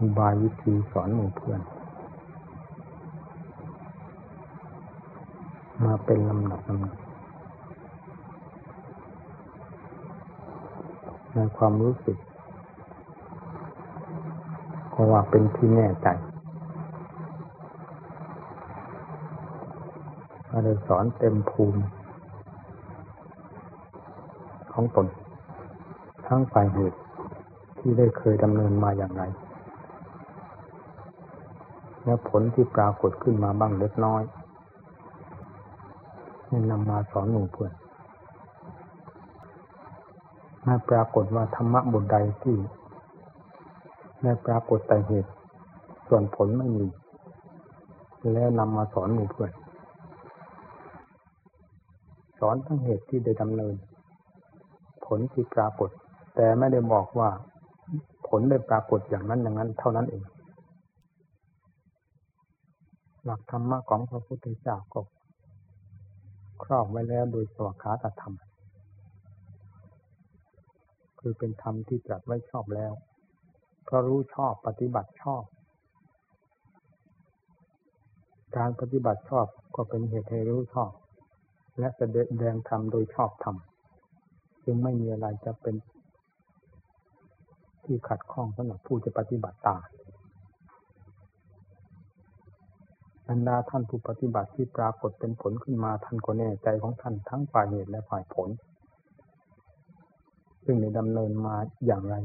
อุบายวิธีสอนหมู่เพื่อน มาเป็นลำดับลำดับในความรู้สึกก็ว่าเป็นที่แน่ใจก็เลยสอนเต็มภูมิ ของตน ทั้งฝ่ายเหตุที่ได้เคยดำเนินมาอย่างไร และผลที่ปรากฏขึ้นมาบ้างเล็กน้อยนี่นำมาสอนหมู่เพื่อนไม่ปรากฏว่าธรรมะบทใดที่ได้ปรากฏแต่เหตุ ส่วนผลไม่มี แล้วนำมาสอนหมู่เพื่อน สอนทั้งเหตุที่ได้ดำเนิน ผลที่ปรากฏ แต่ไม่ได้บอกว่าผลได้ปรากฏอย่างนั้นอย่างนั้นเท่านั้นเอง หลักธรรมะของพระพุทธเจ้าก็ครอบไว้แล้วโดยสวขาตธรรม คือเป็นธรรมที่ตรัสไว้ชอบแล้ว เพราะรู้ชอบปฏิบัติชอบ การปฏิบัติชอบก็เป็นเหตุให้รู้ชอบ และแสดงธรรมโดยชอบธรรมจึงไม่มีอะไรจะเป็น ที่ขัดข้องสำหรับผู้จะปฏิบัติตาม บรรดาท่านผู้ปฏิบัติที่ปรากฏเป็นผลขึ้นมาท่านก็แน่ใจของท่านทั้งฝ่ายเหตุและฝ่ายผล ซึ่งในดำเนินมาอย่างไร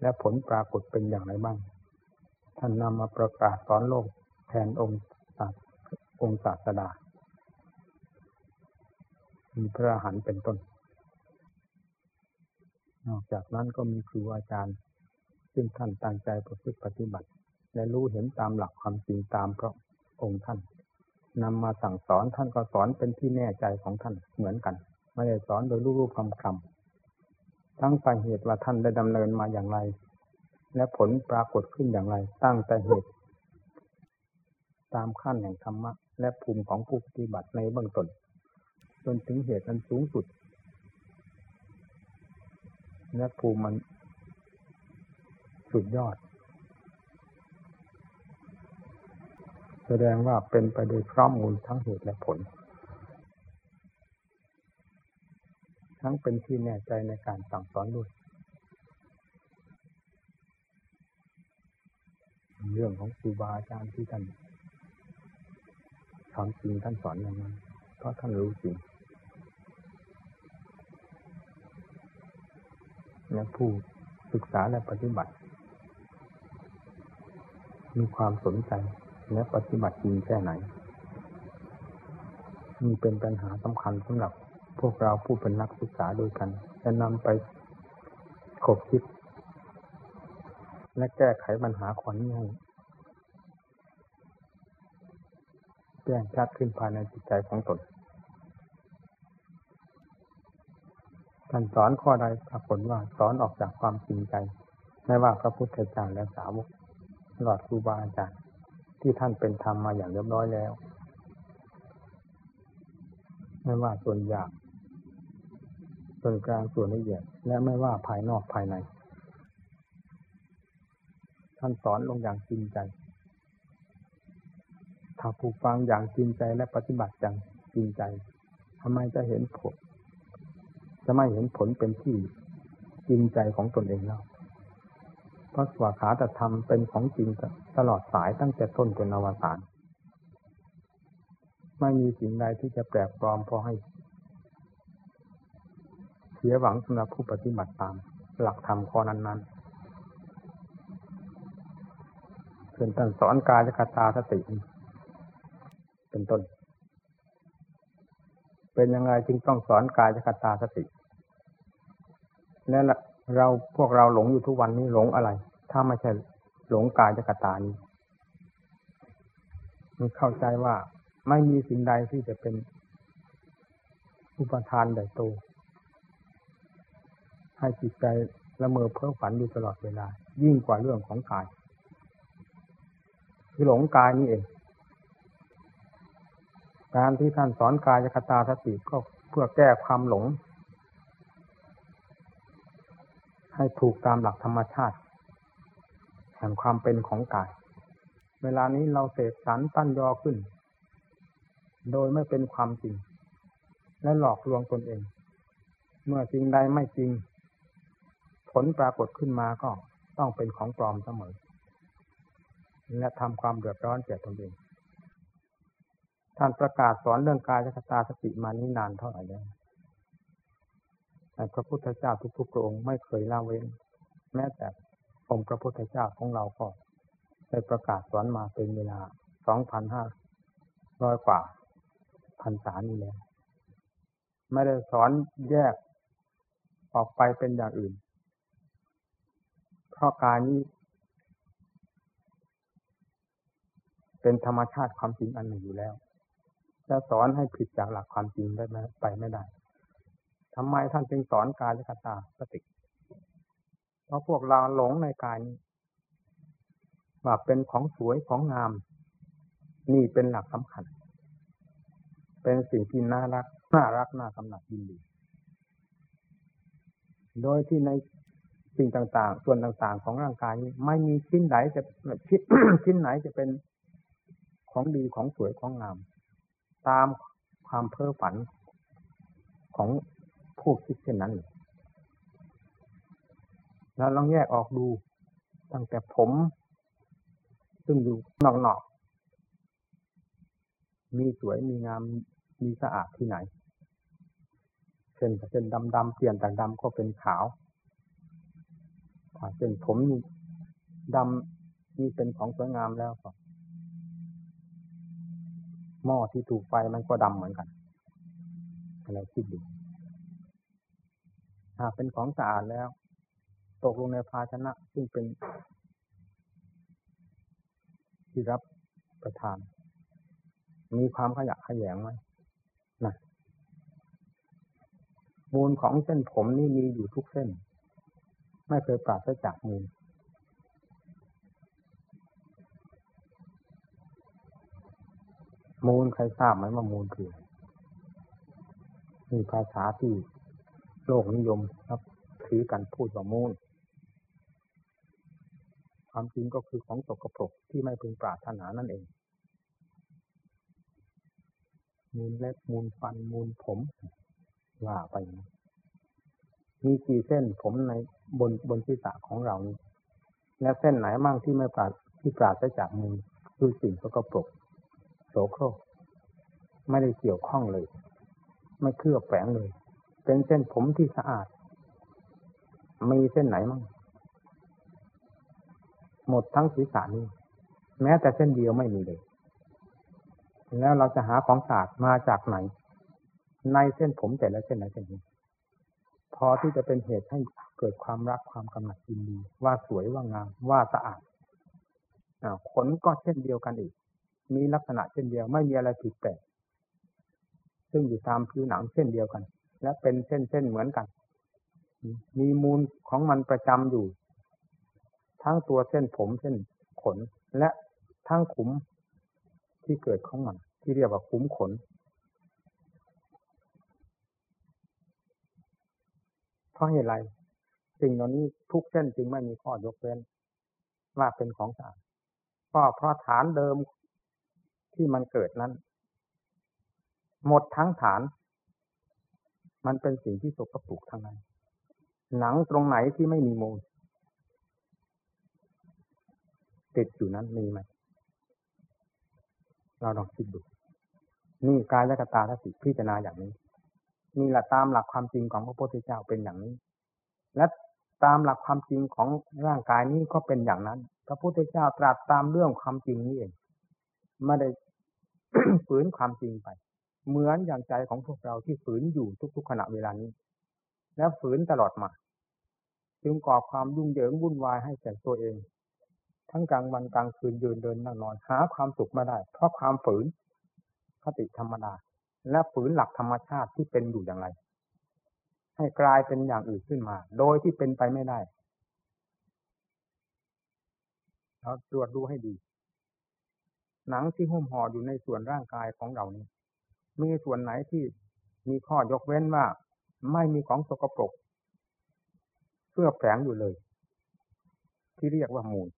และผลปรากฏเป็นอย่างไรบ้าง ท่านนำมาประกาศสอนโลกแทนองค์ศาสองค์ศาสดา มีพระหันเป็นต้น นอกจากนั้นก็มีครูอาจารย์ ซึ่งท่านตั้งใจประพฤติปฏิบัติ และรู้เห็นตามหลักความจริงตามพระ องค์ท่านนำมาสั่งสอนท่านก็สอนเป็นที่แน่ใจของท่านเหมือนกัน ไม่ได้สอนโดยรูปคำคำทั้งสาเหตุว่าท่านได้ดำเนินมาอย่างไร และผลปรากฏขึ้นอย่างไร ตั้งแต่เหตุ ตามขั้นแห่งธรรมะ และภูมิของผู้ปฏิบัติในเบื้องต้นจนถึงเหตุอันสูงสุด และภูมิมันสุดยอด แสดงว่าเป็นไปโดยพร้อมมูลทั้งเหตุและผล ทั้งเป็นที่แน่ใจในการสั่งสอนด้วยเรื่องของครูบาอาจารย์ที่ท่านทำจริงท่านสอนอย่างนั้นเพราะท่านรู้จริงและผู้ศึกษาและปฏิบัติ มีความสนใจ และปฏิบัติจริงแค่ไหนนี่เป็นปัญหาสำคัญสำหรับพวกเราผู้เป็นนักศึกษาด้วยกัน จะนำไปขบคิด และแก้ไขปัญหาขอนนี้ให้แจ้งชัดขึ้นภายในจิตใจของตนท่านสอนข้อใดปรากฏว่าสอนออกจากความจริงใจ ไม่ว่าพระพุทธเจ้าและสาวกตลอดครูบาอาจารย์ ที่ท่านเป็นธรรมมาอย่างเรียบร้อยแล้ว ไม่ว่าส่วนหยาบส่วนกลางส่วนละเอียด และไม่ว่าภายนอกภายใน ท่านสอนลงอย่างจริงใจ ถ้าผู้ฟังอย่างจริงใจและปฏิบัติอย่างจริงใจทำไมจะเห็นผล จะไม่เห็นผลเป็นที่จริงใจของตนเองแล้ว พราะสวขาตธรรมเป็นของจริงตลอดสายตั้งแต่ต้นจนอวสานไม่มีสิ่งใดที่จะแปลกปลอมพอให้ เสียหวังสำหรับผู้ปฏิบัติตาม หลักธรรมข้อนั้นๆเป็นต้นสอนกายคตาสติ เป็นต้น เป็นยังไงจึงต้องสอนกายคตาสติและ เราพวกเราหลงอยู่ทุกวันนี้หลงอะไร ถ้าไม่ใช่หลงกายจักตานี้มันเข้าใจว่าไม่มีสิ่งใดที่จะเป็นอุปทานใหญ่โตให้จิตใจละเมอเพ้อฝันอยู่ตลอดเวลา ยิ่งกว่าเรื่องของกาย คือหลงกายนี่เอง การที่ท่านสอนกายคตาสติก็เพื่อแก้ความหลง ให้ถูกตามหลักธรรมชาติ แห่งความเป็นของกาย เวลานี้เราเสกสรรตั้นยอขึ้น โดยไม่เป็นความจริง และหลอกลวงตนเอง เมื่อจริงใดไม่จริง ผลปรากฏขึ้นมาก็ต้องเป็นของปลอมเสมอ และทำความเดือดร้อนแก่ตนเอง ท่านประกาศสอนเรื่องกายคตาสติมานี้นานเท่าไหร่แล้ว แต่พระพุทธเจ้าทุกๆพระองค์ไม่เคยละเว้น แม้แต่องค์พระพุทธเจ้าของเราก็ได้ประกาศสอนมาเป็นเวลาสองพันห้าร้อยกว่าพันษานี้แล้วไม่ได้สอนแยกออกไปเป็นอย่างอื่น เพราะการนี้ เป็นธรรมชาติความจริงอันหนึ่งอยู่แล้วจะสอนให้ผิดจากหลักความจริงได้ไหมไปไม่ได้ ทำไมท่านจึงสอนกายคตาสติ เพราะพวกเราหลงในกายนี้ว่าเป็นของสวยของงาม นี่เป็นหลักสำคัญ เป็นสิ่งที่น่ารัก น่ารักน่ากำหนัดยินดี โดยที่ในสิ่งต่างๆ ส่วนต่างๆ ของร่างกายนี้ ไม่มีชิ้นไหนจะชิ้นชิ้นไหนจะเป็นของดีของสวยของงาม ตามความเพ้อฝันของ ผู้คิดเช่นนั้นแล้วลองแยกออกดู ตั้งแต่ผม ซึ่งอยู่นอกๆมีสวยมีงามมีสะอาดที่ไหนเช่นเส้นดำๆเปลี่ยนจากดำก็เป็นขาวถ้าเส้นผมนี่ดำนี่เป็นของสวยงามแล้วก็หม้อที่ถูกไฟมันก็ดำเหมือนกันอะไรคิดดู หากเป็นของสะอาดแล้ว ตกลงในภาชนะซึ่งเป็น ที่รับประทาน มีความขยะขยงไหมนะมูลของเส้นผมนี่มีอยู่ทุกเส้น ไม่เคยปราศจากมูลมูลใครทราบไหมว่ามูลคือมีภาษาที่ โลกนิยมครับถือกันพูดว่ามูลความจริงก็คือของตกกระปรกที่ไม่พึงปรารถนานั่นเอง มูลเล็บมูลฟันมูลผมว่าไปนะมีกี่เส้นผมในบนบนศีรษะของเรานี้ และเส้นไหนมั่งที่ไม่ปราที่ปราศจากมูลคือสิ่งสกปรกโสโครกไม่ได้เกี่ยวข้องเลย ไม่เคลือบแฝงเลย เป็นเส้นผมที่สะอาด มีเส้นไหนมั่งหมดทั้งศีรษะนี้ แม้แต่เส้นเดียวไม่มีเลย แล้วเราจะหาของสะอาดมาจากไหน ในเส้นผมแต่ละเส้นละเส้นนี้พอที่จะเป็นเหตุให้เกิดความรักความกำหนัดยินดี ว่าสวยว่างามว่าสะอาดขนก็เช่นเดียวกันอีก มีลักษณะเช่นเดียวไม่มีอะไรผิดแปลกซึ่งอยู่ตามผิวหนังเช่นเดียวกัน และเป็นเส้นเส้นเหมือนกัน มีมูลของมันประจำอยู่ ทั้งตัวเส้นผมเส้นขน และทั้งขุมที่เกิดของมัน ที่เรียกว่าขุมขน เพราะเหตุไรสิ่งเหล่านี้ทุกเส้นจึงไม่มีข้อยกเว้น ว่าเป็นของสะอาดก็เพราะฐานเดิมที่มันเกิดนั้น หมดทั้งฐาน มันเป็นสิ่งที่สกปรกทั้งนั้น หนังตรงไหนที่ไม่มีมูล ติดอยู่นั้นมีไหม เราลองคิดดู นี่กายกตาสติพิจารณาอย่างนี้ นี่แหละตามหลักความจริงของพระพุทธเจ้าเป็นอย่างนี้ และตามหลักความจริงของร่างกายนี้ก็เป็นอย่างนั้น พระพุทธเจ้าตรัสตามเรื่องความจริงนี้เอง ไม่ได้ฝืนความจริงไป เหมือนอย่างใจของพวกเราที่ฝืนอยู่ทุกๆขณะเวลานี้ แล้วฝืนตลอดมา จึงก่อความยุ่งเหยิงวุ่นวายให้แก่ตัวเอง ทั้งกลางวันกลางคืนยืนเดินนั่งนอนหาความสุขไม่ได้ เพราะความฝืนคติธรรมดา และฝืนหลักธรรมชาติที่เป็นอยู่อย่างไร ให้กลายเป็นอย่างอื่นขึ้นมา โดยที่เป็นไปไม่ได้เราตรวจดูให้ดี หนังที่หุ้มห่ออยู่ในส่วนร่างกายของเรานี้ มีส่วนไหนที่มีข้อยกเว้นว่าไม่มีของสกปรกเพื่อแฝงอยู่เลย ที่เรียกว่ามูล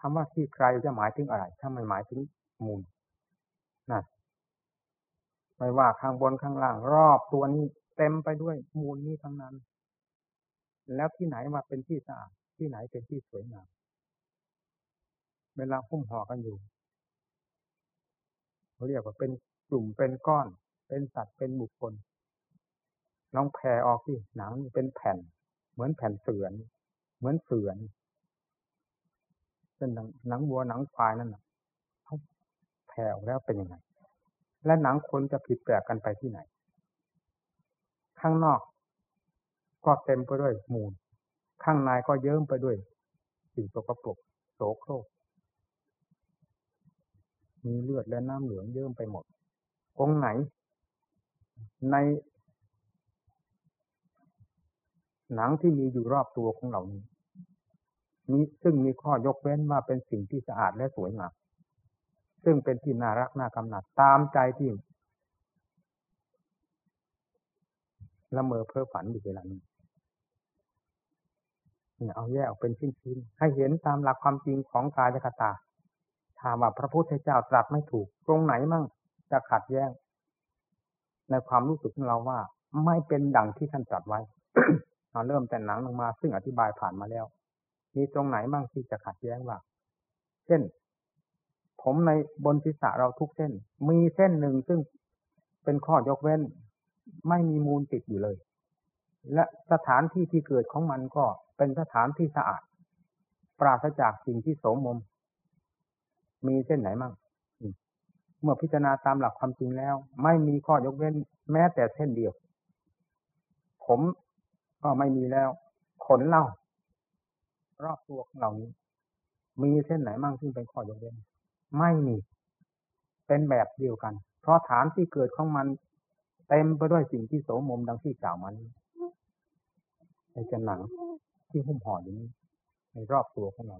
คำว่าที่ไกลจะหมายถึงอะไร ถ้าไม่หมายถึงมูลนั่นไม่ว่าข้างบนข้างล่าง รอบตัวนี้เต็มไปด้วยมูลนี้ทั้งนั้น แล้วที่ไหนมาเป็นที่สะอาดที่ไหนเป็นที่สวยงามเวลาหุ้มห่อกันอยู่ เขาเรียกว่าเป็นกลุ่มเป็นก้อน เป็นสัตว์เป็นบุคคลลองแผ่ออกที่หนังเป็นแผ่น เหมือนแผ่นเสือน เหมือนเสือนเป็นหนังหนังวัวหนังควายนั่นแหละเขาแผ่ออกแล้วเป็นยังไง และหนังคนจะผิดแปลกกันไปที่ไหน ข้างนอก ก็เต็มไปด้วยมูล ข้างในก็เยิ้มไปด้วยสิ่งสกปรกโสโครก มีเลือดและน้ำเหลืองเยิ้มไปหมด องไหน ใน หนังที่มีอยู่รอบตัวของเรานี้มีซึ่งมีข้อยกเว้นว่าเป็นสิ่งที่สะอาดและสวยงามซึ่งเป็นที่น่ารักน่ากำหนัดตามใจที่ละเมอเพ้อฝันอยู่เวลานี้เนี่ยเอาแยกออกเป็นชิ้นๆให้เห็นตามหลักความจริงของกายคตา ถามว่าพระพุทธเจ้าตรัสไม่ถูก ตรงไหนมั่งจะขัดแย้ง ในความรู้สึกของเราว่า ไม่เป็นดังที่ท่านตรัสไว้มาเริ่มแต่หนังลงมา ซึ่งอธิบายผ่านมาแล้ว มีตรงไหนมั่งที่จะขัดแย้งว่า เช่น ผมในบนศีรษะเราทุกเส้น มีเส้นหนึ่งซึ่งเป็นข้อยกเว้น ไม่มีมูลติดอยู่เลย และสถานที่ที่เกิดของมันก็เป็นสถานที่สะอาด ปราศจากสิ่งที่โสมม มีเส้นไหนมั่งเมื่อพิจารณาตามหลักความจริงแล้ว ไม่มีข้อยกเว้น แม้แต่เส้นเดียว ผมก็ไม่มีแล้ว ขนเล่ารอบตัวของเรานี้ มีเส้นไหนมั่งซึ่เป็นข้อยกเว้น ไม่มี เป็นแบบเดียวกัน เพราะฐานที่เกิดของมัน เต็มไปด้วยสิ่งที่โสมมดังที่กล่าวมานี้ในจะหนังที่หุ้มห่ออยู่นี้ในรอบตัวของเรา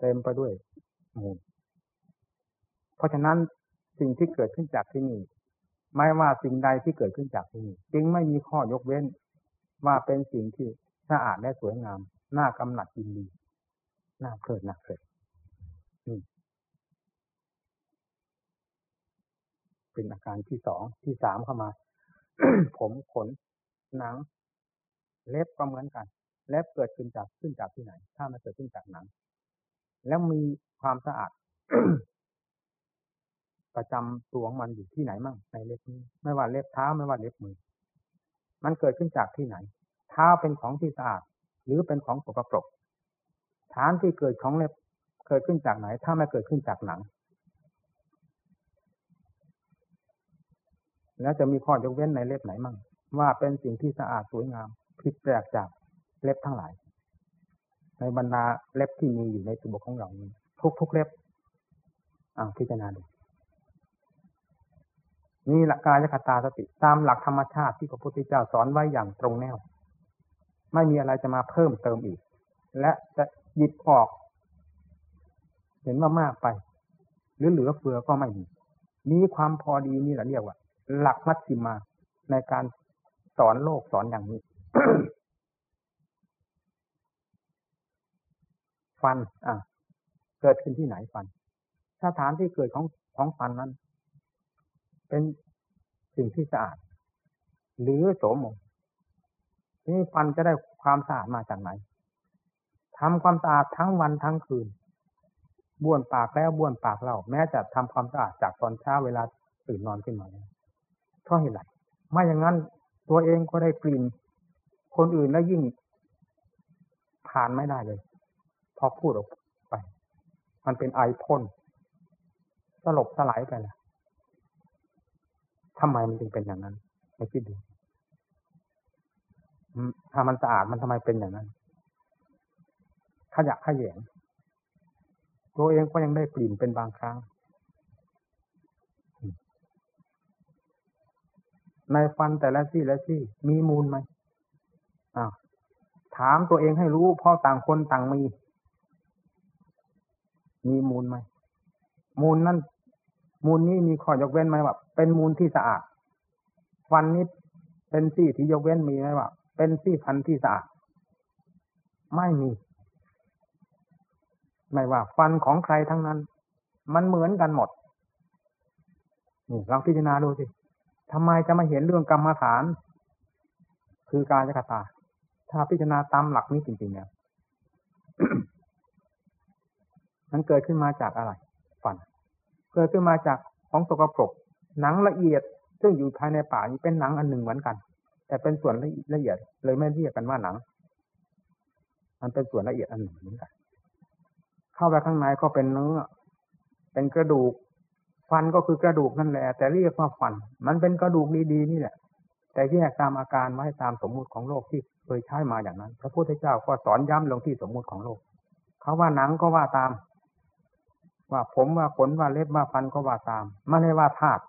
เต็มไปด้วย มูล เพราะฉะนั้นสิ่งที่เกิดขึ้นจากที่นี่ ไม่ว่าสิ่งใดที่เกิดขึ้นจากที่นี่จึงไม่มีข้อยกเว้น ว่าเป็นสิ่งที่สะอาดและสวยงาม น่ากำหนัดยินดี น่าเพลิดน่าเพลิดเป็นอาการที่สองที่สามเข้ามา ผมขนหนัง เล็บก็เหมือนกัน เล็บเกิดขึ้นจากขึ้นจากที่ไหน ถ้ามันเกิดขึ้นจากหนัง แล้วมีความสะอาดประจำตัวของมันอยู่ที่ไหนมั่งในเล็บนี้ ไม่ว่าเล็บเท้าไม่ว่าเล็บมือ มันเกิดขึ้นจากที่ไหน เท้าเป็นของที่สะอาด หรือเป็นของสกปรกฐานที่เกิดของเล็บเกิดขึ้นจากไหน ถ้าไม่เกิดขึ้นจากหนัง แล้วจะมีข้อยกเว้นในเล็บไหนมั่งว่าเป็นสิ่งที่สะอาดสวยงามผิดแปลกจากเล็บทั้งหลาย ในบรรดาเล็บที่มีอยู่ในตัวของเรานี้ทุกทุกเล็บอ่าพิจารณาดูนี่หลักกายคตาสติ ตามหลักธรรมชาติที่พระพุทธเจ้าสอนไว้อย่างตรงแนว ไม่มีอะไรจะมาเพิ่มเติมอีก และจะหยิบออก เห็นว่ามากไป หรือเหลือเฟือก็ไม่มีมีความพอดีนี่แหละเรียกว่า หลักมัชชิมาในการสอนโลกสอนอย่างนี้ ฟันอะเกิดขึ้นที่ไหนฟัน สถานที่เกิดของของฟันนั้น เป็นสิ่งที่สะอาด หรือโสมมนี่ฟันจะได้ความสะอาดมาจากไหนทำความสะอาดทั้งวันทั้งคืนบ้วนปากแล้วบ้วนปากเล่าแม้จะทำความสะอาดจากตอนเช้าเวลาตื่นนอนขึ้นมาเพราะเหตุไรไม่อย่างนั้นตัวเองก็ได้กลิ่น คนอื่นแล้วยิ่งผ่านไม่ได้เลย อพูดออกไป มันเป็นไอพ่นสลบสลายไปแล้วทำไมมันจึงเป็นอย่างนั้นให้คิดดูถ้ามันสะอาดมันทำไมเป็นอย่างนั้น ขยะขยงตัวเองก็ยังได้กลิ่นเป็นบางครั้ง ในฟันแต่ละซี่และซี่ มีมูลไหมอ้าวถามตัวเองให้รู้เพราะต่างคนต่างมี มีมูลไหมมูลนั่นมูลนี้มีข้อยกเว้นไหมว่าเป็นมูลที่สะอาดฟันนี้เป็นซี่ที่ยกเว้นมีไหมว่าเป็นซี่ฟันที่สะอาดไม่มี ไม่ว่า ฟันของใครทั้งนั้น มันเหมือนกันหมดนี่ลองพิจารณาดูสิทำไมจะมาเห็นเรื่องกรรมฐาน คือการจักตา ถ้าพิจารณาตามหลักนี้จริงๆเนี่ย มันเกิดขึ้นมาจากอะไรฟัน เกิดขึ้นมาจากของสกปรก หนังละเอียด ซึ่งอยู่ภายในป่านี้เป็นหนังอันหนึ่งเหมือนกัน แต่เป็นส่วนละเอียด เลยไม่เรียกกันว่าหนัง มันเป็นส่วนละเอียดอันหนึ่งเหมือนกัน เข้าไปข้างในก็เป็นเนื้อ เป็นกระดูก ฟันก็คือกระดูกนั่นแหละ แต่เรียกว่าฟัน มันเป็นกระดูกดีๆนี่แหละ แต่แยกตามอาการไว้ตามสมมุติของโลกที่เคยใช้มาอย่างนั้น พระพุทธเจ้าก็สอนย้ำลงที่สมมุติของโลก เขาว่าหนังก็ว่าตาม ว่าผมว่าขนว่าเล็บว่าฟันก็ว่าตามไม่ได้ว่าธาตุ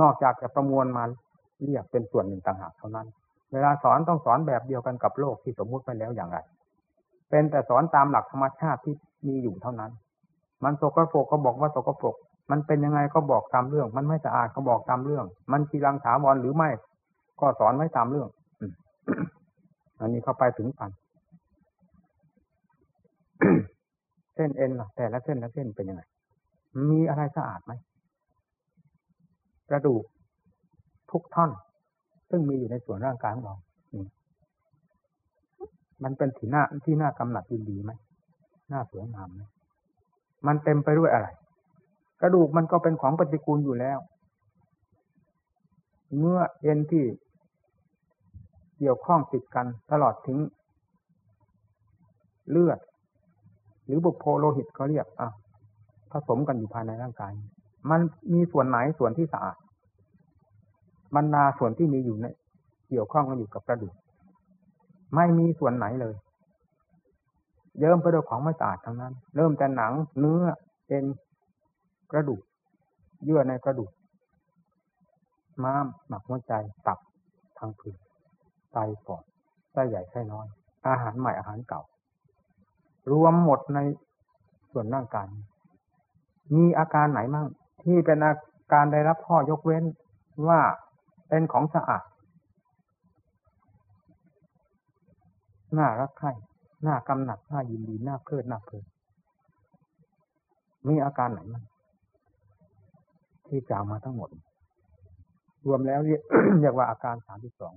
นอกจากจะประมวลมาเรียกเป็นส่วนหนึ่งต่างหากเท่านั้น เวลาสอนต้องสอนแบบเดียวกันกับโลกที่สมมุติไปแล้วอย่างไร เป็นแต่สอนตามหลักธรรมชาติที่มีอยู่เท่านั้น มันสกปรกก็บอกว่าสกปรก มันเป็นยังไงก็บอกตามเรื่อง มันไม่สะอาดก็บอกตามเรื่อง มันกีรังถาวรหรือไม่ ก็สอนไว้ตามเรื่อง อันนี้เข้าไปถึงฟัน เส้นเอ็นล่ะ แต่ละเส้นละเส้นเป็นยังไง มีอะไรสะอาดไหมกระดูกทุกท่อน ซึ่งมีอยู่ในส่วนร่างกายของเรามันเป็นที่หน้าที่หน้ากำหนัดยินดีไหมหน้าสวยงามไหมมันเต็มไปด้วยอะไร กระดูกมันก็เป็นของปฏิกูลอยู่แล้ว เมื่อเอ็นที่เกี่ยวข้องติดกันตลอดถึง เลือด หรือบุพโพโลหิตเขาเรียกอะผสมกันอยู่ภายในร่างกาย มันมีส่วนไหนส่วนที่สะอาดบรรดาส่วนที่มีอยู่ในเกี่ยวข้องกันอยู่กับกระดูกไม่มีส่วนไหนเลยเยิ้มไปด้วยของไม่สะอาดทั้งนั้น เริ่มแต่หนังเนื้อเอ็นกระดูก เยื่อในกระดูก ม้ามหมักหัวใจตับทางผืนไตปอดไส้ใหญ่ไส้น้อย อาหารใหม่อาหารเก่า รวมหมดในส่วนร่างกาย มีอาการไหนมั่งที่เป็นอาการได้รับข้อยกเว้นว่าเป็นของสะอาด น่ารักใคร่ น่ากำหนัด น่ายินดี น่าเพลิด น่าเพลิน มีอาการไหนมั่งที่กล่าวมาทั้งหมด รวมแล้วเรียกว่าอาการสามที่สอง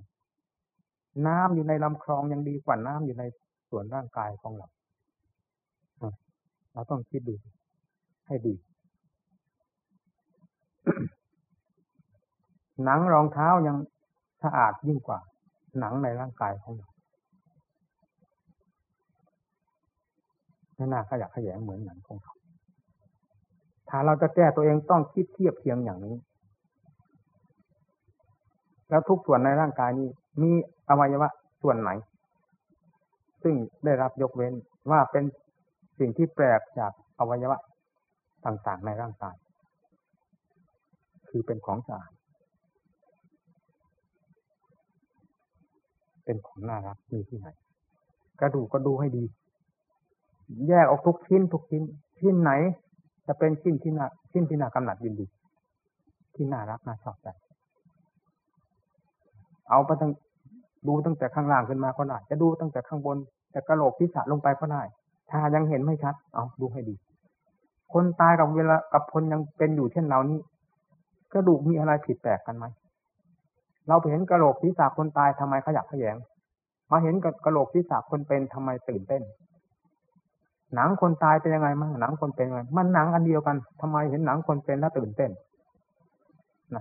น้ำอยู่ในลำคลองยังดีกว่าน้ำอยู่ในส่วนร่างกายของเรา เราต้องคิดดูให้ดี หนังรองเท้ายังสะอาดยิ่งกว่า หนังในร่างกายของเราไม่น่าขยะขยงเหมือนหนังของเขาถ้าเราจะแก้ตัวเองต้องคิดเทียบเทียงอย่างนี้ แล้วทุกส่วนในร่างกายนี้ มีอวัยวะส่วนไหน ซึ่งได้รับยกเว้นว่าเป็น สิ่งที่แปลกจากอวัยวะต่างๆในร่างกาย คือเป็นของสะอาดเป็นของน่ารักมีที่ไหน กระดูกก็ดูให้ดี แยกออกทุกชิ้นทุกชิ้นชิ้นไหน จะเป็นชิ้นที่น่าชิ้นที่น่ากำหนัดยินดี ที่น่ารักน่าชอบใจเอาไปตั้งดูตั้งแต่ข้างล่างขึ้นมาก็ได้จะดูตั้งแต่ข้างบน แต่กระโหลกที่สะลงไปก็ได้ ถ้ายังเห็นไม่ชัด เอาดูให้ดี คนตายกับเวลากับคนยังเป็นอยู่เช่นเรานี้กระดูกมีอะไรผิดแปลกกันไหมเราไปเห็นกระโหลกศีรษะคนตายทำไมขยับขยงมาเห็นกับกระโหลกศีรษะคนเป็นทำไมตื่นเต้น หนังคนตายเป็นยังไงมั้งหนังคนเป็นยังไงมันหนังอันเดียวกันทำไมเห็นหนังคนเป็นแล้วตื่นเต้น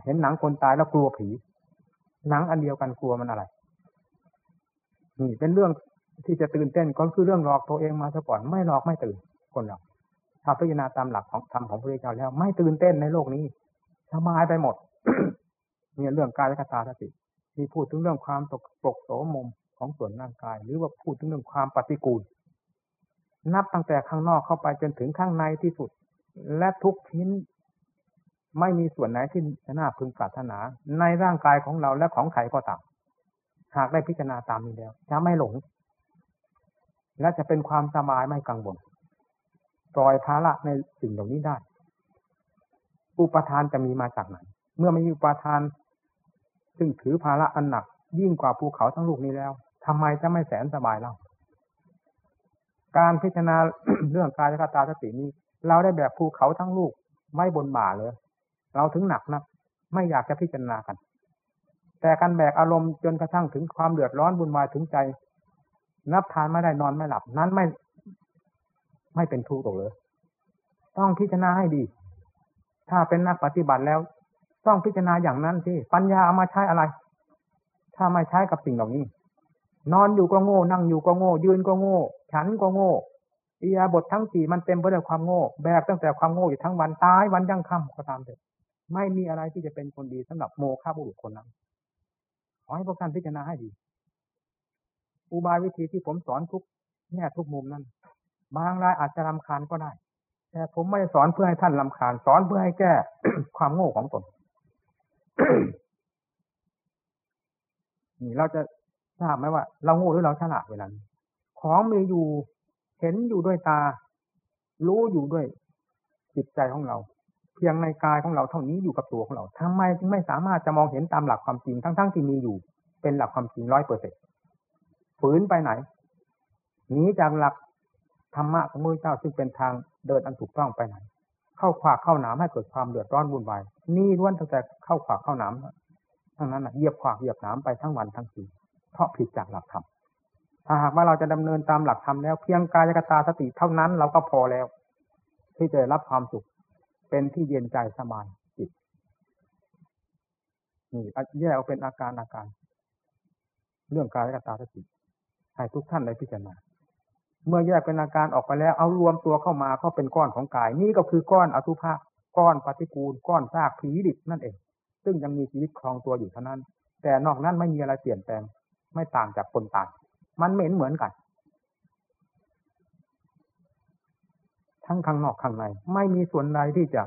เห็นหนังคนตายแล้วกลัวผี หนังอันเดียวกันกลัวมันอะไรนี่เป็นเรื่อง ที่จะตื่นเต้นก็คือเรื่องหลอกตัวเองมาซะก่อนไม่หลอกไม่ตื่นคนเราถ้าพิจารณาตามหลักของธรรมของพระพุทธเจ้าแล้ว ไม่ตื่นเต้นในโลกนี้สบายไปหมดเนี่ยเรื่องกายคตาสติที่พูดถึงเรื่องความตกปกโสมมของส่วนร่างกาย หรือว่าพูดถึงเรื่องความปฏิกูล นับตั้งแต่ข้างนอกเข้าไปจนถึงข้างในที่สุด และทุกชิ้น ไม่มีส่วนไหนที่จะน่าพึงปรารถนา ในร่างกายของเราและของใครก็ตามหากได้พิจารณาตามนี้แล้วจะไม่หลง และจะเป็นความสบายไม่กังวลปล่อยภาระในสิ่งเหล่านี้ได้ อุปทานจะมีมาจากไหน เมื่อไม่มีอุปทาน ซึ่งถือภาระอันหนัก ยิ่งกว่าภูเขาทั้งลูกนี้แล้วทำไมจะไม่แสนสบายเล่าการพิจารณาเรื่องกายคตาสตินี้ เราได้แบบภูเขาทั้งลูกไม่บนบ่าเลย เราถึงหนักนะไม่อยากจะพิจารณากัน แต่การแบกอารมณ์จนกระทั่งถึงความเดือดร้อนบุญวายถึงใจ นับทานไม่ได้นอนไม่หลับ นั้นไม่ ไม่เป็นทุกข์เลย ต้องพิจารณาให้ดี ถ้าเป็นนักปฏิบัติแล้ว ต้องพิจารณาอย่างนั้นสิปัญญาเอามาใช้อะไร ถ้าไม่ใช้กับสิ่งเหล่านี้ นอนอยู่ก็โง่ นั่งอยู่ก็โง่ ยืนก็โง่ ฉันก็โง่อียาบททั้งสี่มันเต็มไปด้วยความโง่แบกตั้งแต่ความโง่อยู่ทั้งวันตายวันยั่งค่ำก็ตามเถอะไม่มีอะไรที่จะเป็นคนดีสำหรับโมฆะบุรุษคนนั้นขอให้พวกท่านพิจารณาให้ดี อุบายวิธีที่ผมสอนทุกแง่ทุกมุมนั้นบางรายอาจจะรำคาญก็ได้ แต่ผมไม่สอนเพื่อให้ท่านรำคาญ สอนเพื่อให้แก้ความโง่ของตนนี่เราจะทราบไหมว่า เราโง่หรือเราฉลาดเวลานี้ของมีอยู่เห็นอยู่ด้วยตา รู้อยู่ด้วยจิตใจของเรา เพียงในกายของเราเท่านี้อยู่กับตัวของเราทำไมจึงไม่สามารถจะมองเห็นตามหลักความจริงทั้งๆทที่มีอยู่ เป็นหลักความจริงร้อยเปอร์เซ็น ฝืนไปไหนหนีจากหลักธรรมะของมือเจ้าซึ่งเป็นทางเดินอันถูกต้องไปไหน เข้าขวากเข้าหนามให้เกิดความเดือดร้อนวุ่นวายนี่ล้วนตั้งแต่เข้าขวากเข้าหนามทั้งนั้นเหยียบขวากเหยียบหนามไปทั้งวันทั้งคืนเพราะผิดจากหลักธรรมถ้าหากว่าเราจะดำเนินตามหลักธรรมแล้วเพียงกายกตาสติเท่านั้นเราก็พอแล้ว ที่จะรับความสุข เป็นที่เย็นใจสบายจิตนี่แยกออกเป็นอาการอาการ เรื่องกายกตาสติ ให้ทุกท่านได้พิจารณา เมื่อแยกเป็นอาการออกไปแล้ว เอารวมตัวเข้ามาก็เป็นก้อนของกาย นี่ก็คือก้อนอสุภะก้อนปฏิกูล ก้อนซากผีดิบนั่นเอง ซึ่งยังมีชีวิตครองตัวอยู่เท่านั้น แต่นอกนั้นไม่มีอะไรเปลี่ยนแปลง ไม่ต่างจากคนตายมันเหม็นเหมือนกัน ทั้งข้างนอกข้างใน ไม่มีส่วนใดที่จะ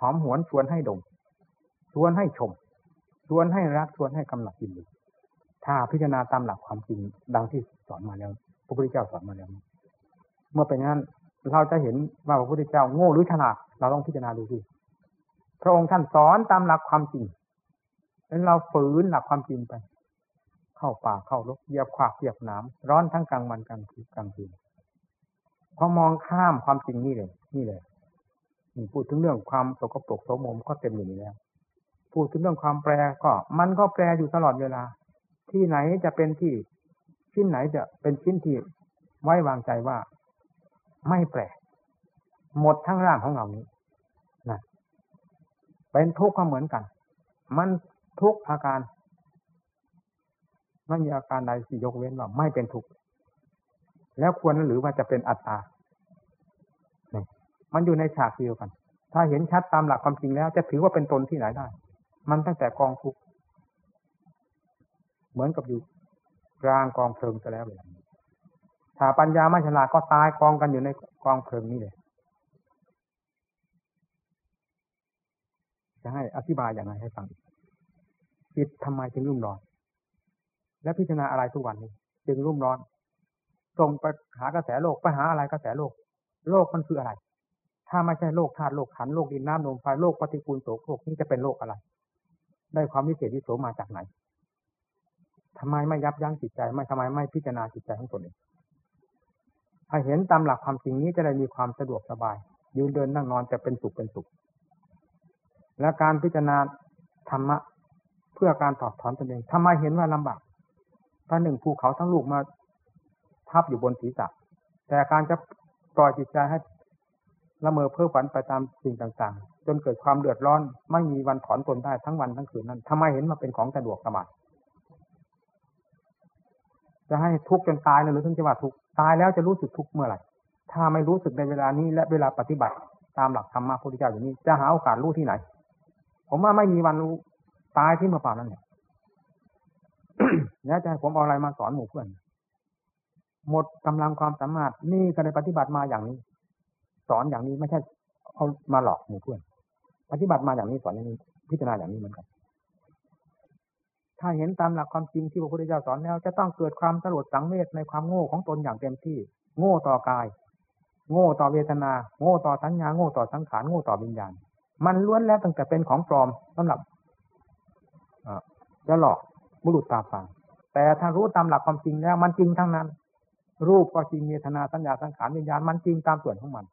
หอมหวนชวนให้ดมชวนให้ชมชวนให้รักชวนให้กำหนัดยินดี ถ้าพิจารณาตามหลักความจริงดังที่สอนมาแล้วพระพุทธเจ้าสอนมาแล้ว เมื่อเป็นงั้นเราจะเห็นว่าพระพุทธเจ้าโง่หรือฉลาดเราต้องพิจารณาดูสิพระองค์ท่านสอนตามหลักความจริงแล้วเราฝืนหลักความจริงไป เข้าป่าเข้ารกเหยียบขวากเหยียบน้ำร้อนทั้งกลางวันกลางคืนกลางคืนพอมองข้ามความจริงนี่เลย นี่เลยนี่พูดถึงเรื่องความสกปรกโสมมก็เต็มอยู่นี่แล้วพูดถึงเรื่องความแปรก็ มันก็แปรอยู่ตลอดเวลา ที่ไหนจะเป็นที่ชิ้นไหนจะเป็นชิ้นที่ไว้วางใจว่าไม่แปรหมดทั้งร่างของเรานี้นะเป็นทุกข์ก็เหมือนกัน มันทุกอาการไม่มีอาการใดที่ยกเว้นว่าไม่เป็นทุกข์แล้วควรหรือว่าจะเป็นอัตตาเนี่ยมันอยู่ในฉากเดียวกัน ถ้าเห็นชัดตามหลักความจริงแล้ว จะถือว่าเป็นตนที่ไหนได้ มันตั้งแต่กองทุกข์ เหมือนกับอยู่กลางกองเพลิงจะแล้วเลยถ้าปัญญาไม่ฉลาดก็ตายกองกันอยู่ในกองเพลิงนี่เลยจะให้อธิบายอย่างไรให้ฟังจิตทำไมจึงรุ่มร้อน และพิจารณาอะไรทุกวันนี้ จึงรุ่มร้อนส่งไปหากระแสโลกไปหาอะไรกระแสโลก โลกมันคืออะไร ถ้าไม่ใช่โลกธาตุโลกขันโลกดินน้ำลมไฟโลกปฏิกูลโสโครกนี่จะเป็นโลกอะไร ได้ความวิเศษวิโสมาจากไหน ทำไมไม่ยับยั้งจิตใจ ไม่ทำไมไม่พิจารณาจิตใจของตนเองถ้าเห็นตามหลักความจริงนี้จะได้มีความสะดวกสบาย ยืนเดินนั่งนอนจะเป็นสุขเป็นสุข และการพิจารณาธรรมะเพื่อการถอดถอนตนเองทำไมเห็นว่าลำบากพระหนึ่งภูเขาทั้งลูกมาทับอยู่บนศีรษะ แต่การจะปล่อยจิตใจให้ละเมอเพ้อฝันไปตามสิ่งต่างๆ จนเกิดความเดือดร้อน ไม่มีวันถอนตนได้ทั้งวันทั้งคืนนั้นทำไมเห็นมาเป็นของสะดวกสบาย จะให้ทุกข์จนตายหรือถึงจะว่าทุกข์ตายแล้วจะรู้สึกทุกข์เมื่อไหร่ถ้าไม่รู้สึกในเวลานี้และเวลาปฏิบัติ ตามหลักธรรมะพระพุทธเจ้าอย่างนี้ จะหาโอกาสรู้ที่ไหน ผมว่าไม่มีวันรู้ตายที่เมื่อป่านั้นเนี่ยแล้วจะให้ผมเอาอะไรมาสอนหมู่เพื่อน หมดกำลังความสามารถนี่ก็ได้ปฏิบัติมาอย่างนี้ สอนอย่างนี้ไม่ใช่เอามาหลอกหมู่เพื่อน ปฏิบัติมาอย่างนี้สอนอย่างนี้ พิจารณาอย่างนี้เหมือนกัน ถ้าเห็นตามหลักความจริงที่พระพุทธเจ้าสอนแล้ว จะต้องเกิดความสลดสังเวชในความโง่ของตนอย่างเต็มที่ โง่ต่อกาย โง่ต่อเวทนา โง่ต่อสัญญา โง่ต่อสังขาร โง่ต่อวิญญาณ มันล้วนแล้วตั้งแต่เป็นของปลอมสำหรับจะหลอกบุรุษตาฟัง แต่ถ้ารู้ตามหลักความจริงแล้ว มันจริงทั้งนั้น รูปก็จริงเวทนาสัญญาสังขารวิญญาณมันจริงตามส่วนของมัน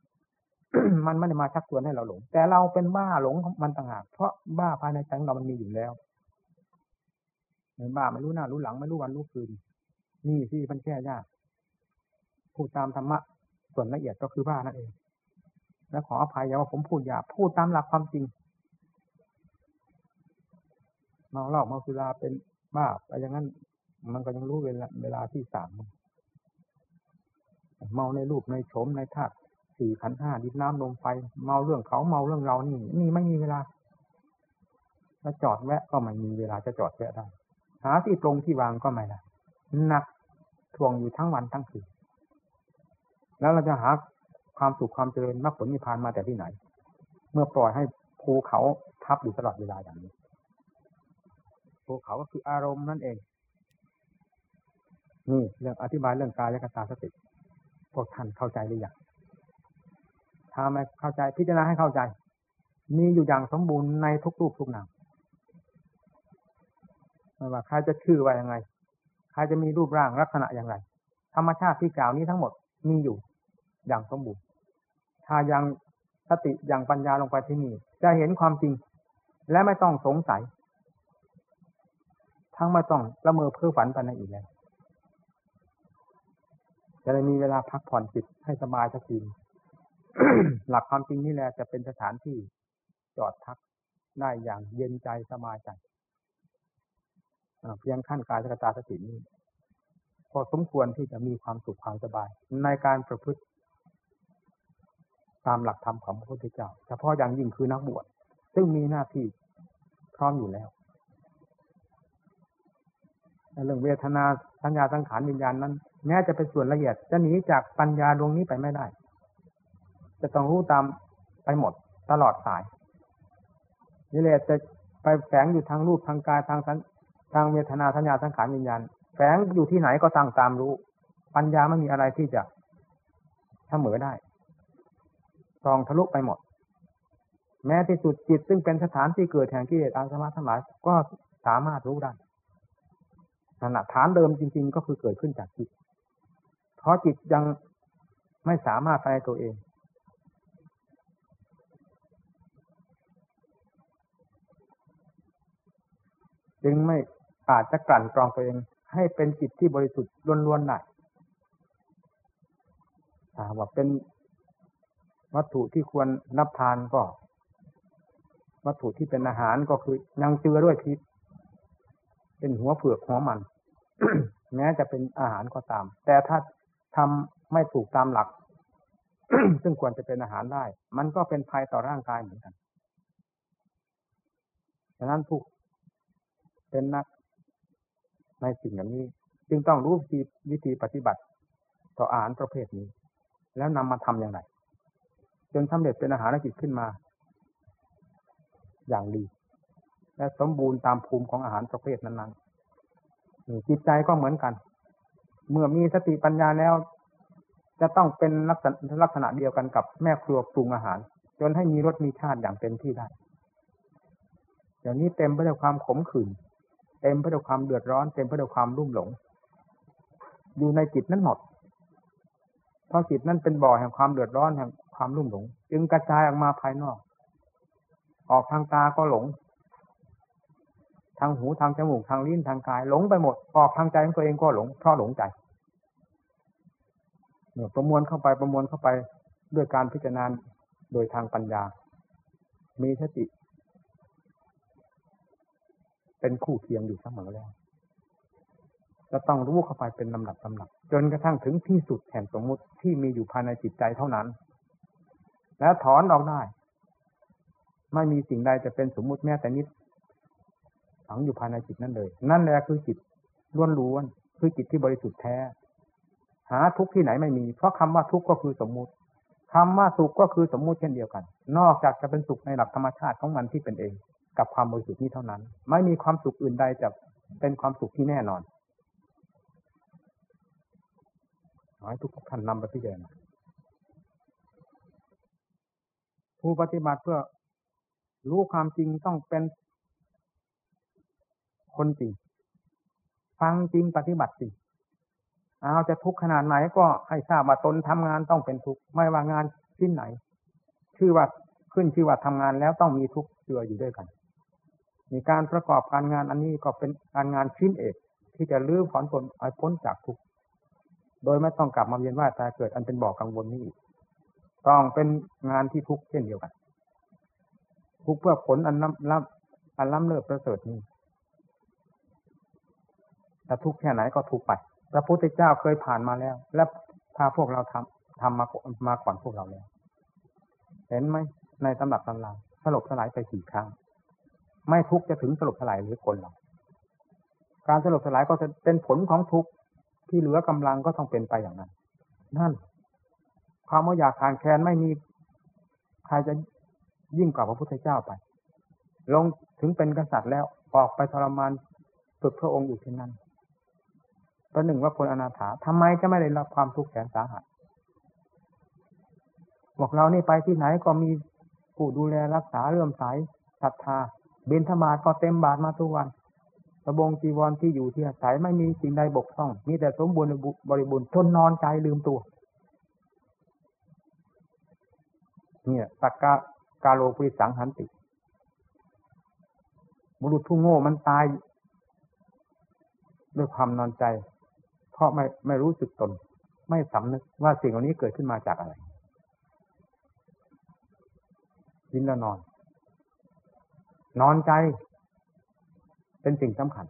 มันไม่ได้มาชักชวนให้เราหลง แต่เราเป็นบ้าหลงมันต่างหากเพราะบ้าภายในใจเรามันมีอยู่แล้ว บ้าไม่รู้หน้ารู้หลังไม่รู้วันรู้คืน นี่ที่มันแก้ยากพูดตามธรรมะส่วนละเอียดก็คือบ้านั่นเอง และขออภัยอย่าว่าผมพูดหยาพูดตามหลักความจริงเมาเหล้าเมาสุราเป็นบ้าไปอย่างนั้น มันก็ยังรู้เวลาเวลาที่สามเมาในรูปในโฉมในธาตุสี่ขันห้าดินน้ำลมไฟ เมาเรื่องเขาเมาเรื่องเรานี่ นี่ไม่มีเวลาแล้วจอดแวะก็ไม่มีเวลาจะจอดแวะได้ หาที่ตรงที่วางก็ไม่ได้หนักทวงอยู่ทั้งวันทั้งคืนแล้วเราจะหาความสุขความเจริญมรรคผลนิพพานมาแต่ที่ไหน เมื่อปล่อยให้ภูเขาทับอยู่ตลอดเวลาอย่างนี้ภูเขาก็คืออารมณ์นั่นเองนี่เรื่องอธิบายเรื่องกายกตาสติพวกท่านเข้าใจหรือยังถ้าไม่เข้าใจพิจารณาให้เข้าใจ มีอยู่อย่างสมบูรณ์ในทุกรูปทุกนาม ไม่ว่าใครจะชื่อว่ายังไง ใครจะมีรูปร่างลักษณะอย่างไร ธรรมชาติที่กล่าวนี้ทั้งหมดมีอยู่อย่างสมบูรณ์ถ้ายังสติอย่างปัญญาลงไปที่นี่ จะเห็นความจริง และไม่ต้องสงสัย ทั้งไม่ต้องละเมอเพ้อฝันไปในอีกแล้วจะได้มีเวลาพักผ่อนจิตให้สบายสักทีหลักความจริงนี่แหละจะเป็นสถานที่จอดพักได้อย่างเย็นใจสบายใจ เพียงขั้นกายสกตาสตินี้พอสมควรที่จะมีความสุขความสบาย ในการประพฤติ ตามหลักธรรมของพระพุทธเจ้าเฉพาะอย่างยิ่งคือนักบวชซึ่งมีหน้าที่พร้อมอยู่แล้วเรื่องเวทนาสัญญาสังขารวิญญาณนั้น แม้จะเป็นส่วนละเอียด จะหนีจากปัญญาดวงนี้ไปไม่ได้ จะต้องรู้ตามไปหมดตลอดสายนิเลศจะไปแฝงอยู่ทางรูปทางกายทางสัญ ทางเวทนาสัญญาสังขารวิญญาณแฝงอยู่ที่ไหนก็ตั้งตามรู้ ปัญญาไม่มีอะไรที่จะเสมอได้ส่องทะลุไปหมด แม้ที่สุดจิตซึ่งเป็นสถานที่เกิดแห่งกิเลสอาสวะทั้งหลายก็สามารถรู้ได้ขณะฐานเดิมจริง ๆ ก็คือเกิดขึ้นจากจิต เพราะจิตยังไม่สามารถไปตัวเอง จึงไม่ อาจจะกลั่นกรองตัวเองให้เป็นจิตที่บริสุทธิ์ล้วนๆได้ถ้าว่าเป็นวัตถุที่ควรนับทานก็ วัตถุที่เป็นอาหารก็คือยังเจือด้วยพิษเป็นหัวเผือกหัวมัน แม้จะเป็นอาหารก็ตาม แต่ถ้าทำไม่ถูกตามหลัก ซึ่งควรจะเป็นอาหารได้ มันก็เป็นภัยต่อร่างกายเหมือนกัน ฉะนั้นผู้เป็นนัก ในสิ่งเหล่านี้ จึงต้องรู้วิธีวิธีปฏิบัติ ต่ออาหารประเภทนี้ แล้วนำมาทำอย่างไร จนสำเร็จเป็นอาหารจิตขึ้นมา อย่างดี และสมบูรณ์ตามภูมิของอาหารประเภทนั้นๆจิตใจก็เหมือนกัน เมื่อมีสติปัญญาแล้ว จะต้องเป็นลักษณะลักษณะเดียวกันกับแม่ครัวปรุงอาหาร จนให้มีรสมีชาติอย่างเต็มที่ได้เดี๋ยวนี้เต็มไปด้วยความขมขื่น เต็มไปด้วยความเดือดร้อน เต็มไปด้วยความรุ่มหลง อยู่ในจิตนั้นหมดเพราะจิตนั้นเป็นบ่อแห่งความเดือดร้อนแห่งความรุ่มหลง จึงกระจายออกมาภายนอก ออกทางตาก็หลง ทางหูทางจมูกทางลิ้นทางกายหลงไปหมด ออกทางใจของตัวเองก็หลง เพราะหลงใจเนี่ยประมวลเข้าไปประมวลเข้าไปด้วยการพิจารณาโดยทางปัญญา มีสติ เป็นคู่เคียงอยู่เสมอแล้วจะต้องรู้เข้าไปเป็นลำดับลำดับ จนกระทั่งถึงที่สุดแห่งสมมุติที่มีอยู่ภายในจิตใจเท่านั้น แล้วถอนออกได้ ไม่มีสิ่งใดจะเป็นสมมุติแม้แต่นิดฝังอยู่ภายในจิตนั่นเลย นั่นแหละคือจิตล้วนล้วนคือจิตที่บริสุทธิ์แท้ หาทุกที่ไหนไม่มี เพราะคำว่าทุกก็คือสมมุติคำว่าสุขก็คือสมมุติเช่นเดียวกัน นอกจากจะเป็นสุขในหลักธรรมชาติของมันที่เป็นเอง กับความบริสุทธิ์นี้เท่านั้น ไม่มีความสุขอื่นใดจะเป็นความสุขที่แน่นอนขอให้ทุกท่านนำไปพิจารณาผู้ปฏิบัติเพื่อรู้ความจริงต้องเป็นคนจริง ฟังจริงปฏิบัติจริงเอาจะทุกข์ขนาดไหนก็ให้ทราบว่าตนทำงานต้องเป็นทุกข์ไม่ว่างานชิ้นไหน ชื่อว่าขึ้นชื่อว่าทำงานแล้วต้องมีทุกข์เจืออยู่ด้วยกัน มีการประกอบการงานอันนี้ก็เป็นการงานชิ้นเอก ที่จะลื้อถอนตนให้พ้นจากทุกข์โดยไม่ต้องกลับมาเวียนว่าตายเกิดอันเป็นบ่อกังวลนี้อีกต้องเป็นงานที่ทุกข์เช่นเดียวกัน ทุกเพื่อผลอันล้ำล้ำอันล้ำเลิศประเสริฐนี้แต่ทุกข์แค่ไหนก็ทุกข์ไปพระพุทธเจ้าเคยผ่านมาแล้ว และพาพวกเราทำทำมามาก่อนพวกเราแล้ว เห็นไหมในตำรับตำราสลบสลายไปสี่ครั้ง ไม่ทุกข์จะถึงสลบสลายหรือคนเราการสลบสลายก็จะเป็นผลของทุกข์ที่เหลือกำลังก็ต้องเป็นไปอย่างนั้น นั่น ความว่าอยากทานแคลนไม่มีใครจะยิ่งกว่าพระพุทธเจ้าไป ลงถึงเป็นกษัตริย์แล้วออกไปทรมานฝึกพระองค์อยู่ที่นั่นประหนึ่งว่าคนอนาถาทำไมจะไม่ได้รับความทุกข์แสนสาหัสบอกเรานี่ไปที่ไหนก็มีผู้ดูแลรักษาเรื่อมใสศรัทธา บินธบาตก็เต็มบาทมาทุกวันระบงจีวรที่อยู่ที่อาศัยไม่มีสิ่งใดบกพร่อง มีแต่สมบูรณ์บริบูรณ์ทนนอนใจลืมตัว เนี่ยสักกากาโลปุริสังหันติ บุรุษผู้โง่มันตาย ด้วยความนอนใจ เพราะไม่ไม่รู้สึกตน ไม่สำนึกว่าสิ่งเหล่านี้เกิดขึ้นมาจากอะไรกินแล้วนอน นอนใจ เป็นสิ่งสำคัญ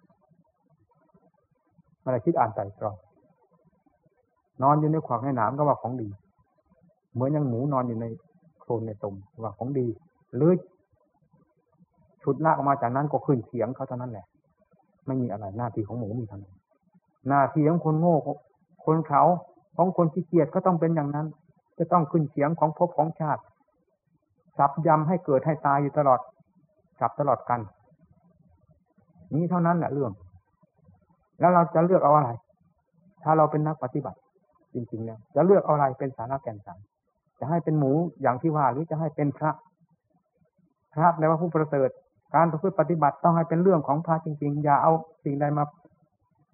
มาคิดอ่านใจตรองนอนอยู่ในขวากในหนามก็ว่าของดี เหมือนยังหมูนอนอยู่ในโคลนในตมว่าของดี หรือชุดลากออกมาจากนั้นก็ขึ้นเสียงเขาเท่านั้นแหละ ไม่มีอะไรหน้าที่ของหมูมีเท่านั้นหน้าที่ของคนโง่คนเขาของคนขี้เกียจก็ต้องเป็นอย่างนั้น จะต้องขึ้นเสียงของภพของชาติสับยำให้เกิดให้ตายอยู่ตลอด สับตลอดกัน นี้เท่านั้นแหละเรื่อง แล้วเราจะเลือกเอาอะไร ถ้าเราเป็นนักปฏิบัติ จริงๆแล้วจะเลือกเอาอะไรเป็นสาระแก่นสารจะให้เป็นหมูอย่างที่ว่าหรือจะให้เป็นพระ พระแปลว่าผู้ประเสริฐ การประพฤติปฏิบัติต้องให้เป็นเรื่องของพระจริง ๆ อย่าเอาสิ่งใดมา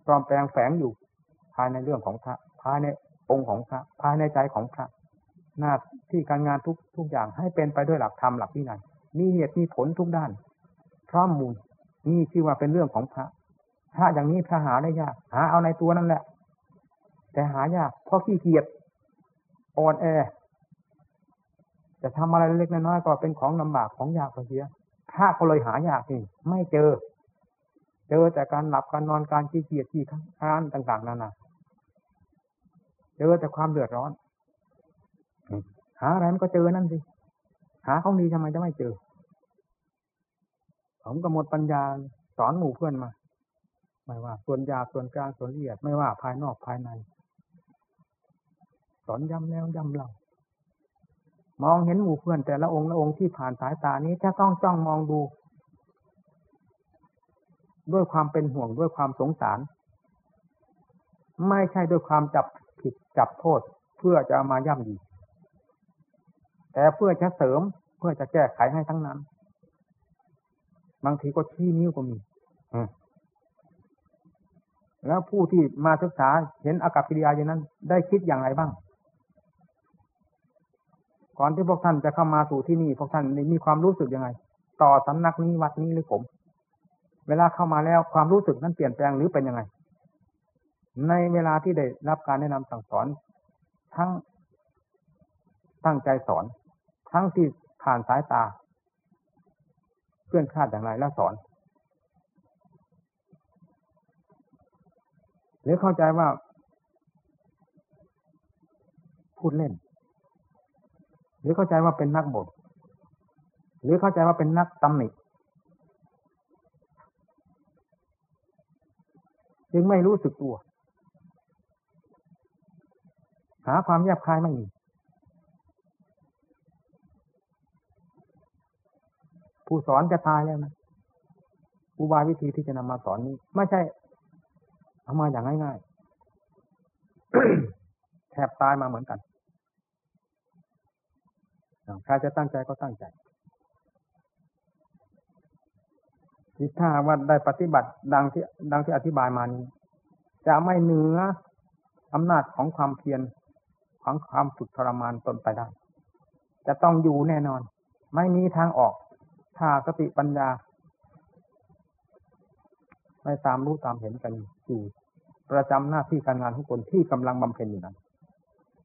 ปลอมแปลงแฝงอยู่ ภายในเรื่องของพระ ภายในองค์ของพระ ภายในใจของพระหน้าที่การงานทุกทุกอย่างให้เป็นไปด้วยหลักธรรมหลักวินัย มีเหตุมีผลทุกด้านพร้อมมูลนี่ชื่อว่าเป็นเรื่องของพระพระอย่างนี้พระหาได้ยาก หาเอาในตัวนั่นแหละ แต่หายากเพราะขี้เกียจอ่อนแอจะทำอะไรเล็กน้อยก็เป็นของลำบากของยากเสียพระก็เลยหายากนี่ไม่เจอ เจอแต่การหลับการนอนการขี้เกียจขี้ค้านต่างๆนั่นน่ะเจอแต่ความเดือดร้อนหาอะไรมันก็เจอนั่นสิ หาของดีทำไมจะไม่เจอ ผมก็หมดปัญญาสอนหมู่เพื่อนมา ไม่ว่า ส่วนยาส่วนกลางส่วนละเอียดไม่ว่าภายนอกภายใน สอนย้ำแล้วย้ำเล่ามองเห็นหมู่เพื่อน แต่ละองค์ละองค์ที่ผ่านสายตานี้จะต้องจ้องมองดู ด้วยความเป็นห่วงด้วยความสงสาร ไม่ใช่ด้วยความจับผิดจับโทษเพื่อจะมาย่ำดี แต่เพื่อจะเสริมเพื่อจะแก้ไขให้ทั้งนั้น บางทีก็ชี้นิ้วก็มีแล้วผู้ที่มาศึกษาเห็นอากับกิริยาอย่างนั้น ได้คิดอย่างไรบ้าง ก่อนที่พวกท่านจะเข้ามาสู่ที่นี่พวกท่านมีความรู้สึกยังไง ต่อสำนักนี้วัดนี้หรือผม เวลาเข้ามาแล้วความรู้สึกนั้นเปลี่ยนแปลงหรือเป็นยังไง ในเวลาที่ได้รับการแนะนำสั่งสอน ทั้งตั้งใจสอน ทั้งที่ผ่านสายตา เพื่อนคาดอย่างไรแล้วสอน หรือเข้าใจว่า พูดเล่น หรือเข้าใจว่าเป็นนักบทหรือเข้าใจว่าเป็นนักตำหนิจึงไม่รู้สึกตัว หาความแยบคายไม่มี ผู้สอนจะตายแล้วนะอุบายวิธีที่จะนำมาสอนนี้ ไม่ใช่เอามาอย่างง่ายๆแทบตายมาเหมือนกันใครจะตั้งใจก็ตั้งใจถ้าว่าได้ปฏิบัติดังที่ดังที่อธิบายมานี้ จะไม่เหนืออำนาจของความเพียรของความฝึกทรมานตนไปได้ จะต้องอยู่แน่นอน ไม่มีทางออก ถาสติปัญญาไม่ตามรู้ตามเห็นกันอยู่ประจำหน้าที่การงานของคนที่กำลังบำเพ็ญอยู่นั้น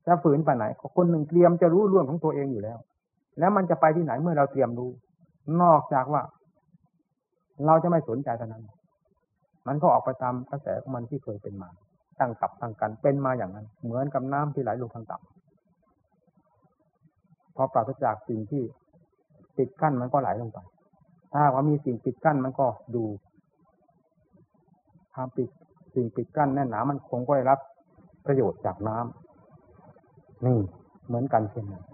จะฝืนไปไหนคนหนึ่งเตรียมจะรู้เรื่องของตัวเองอยู่แล้ว แล้วมันจะไปที่ไหนเมื่อเราเตรียมรู้ นอกจากว่า เราจะไม่สนใจเท่านั้น มันก็ออกไปตามกระแสของมันที่เคยเป็นมา ตั้งกับตั้งกันเป็นมาอย่างนั้น เหมือนกับน้ำที่ไหลลงทางต่ำพอปราศจากสิ่งที่ ปิดกั้นมันก็ไหลลงไป ถ้าว่ามีสิ่งปิดกั้นมันก็ดูความปิดสิ่งปิดกั้นแน่นหนามันคงก็ได้รับประโยชน์จากน้ำนี่เหมือนกันเช่นนั้น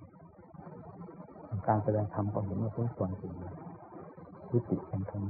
การแสดงธรรมก็เห็นว่าสมควนสิ่งยุติเป็นธรรม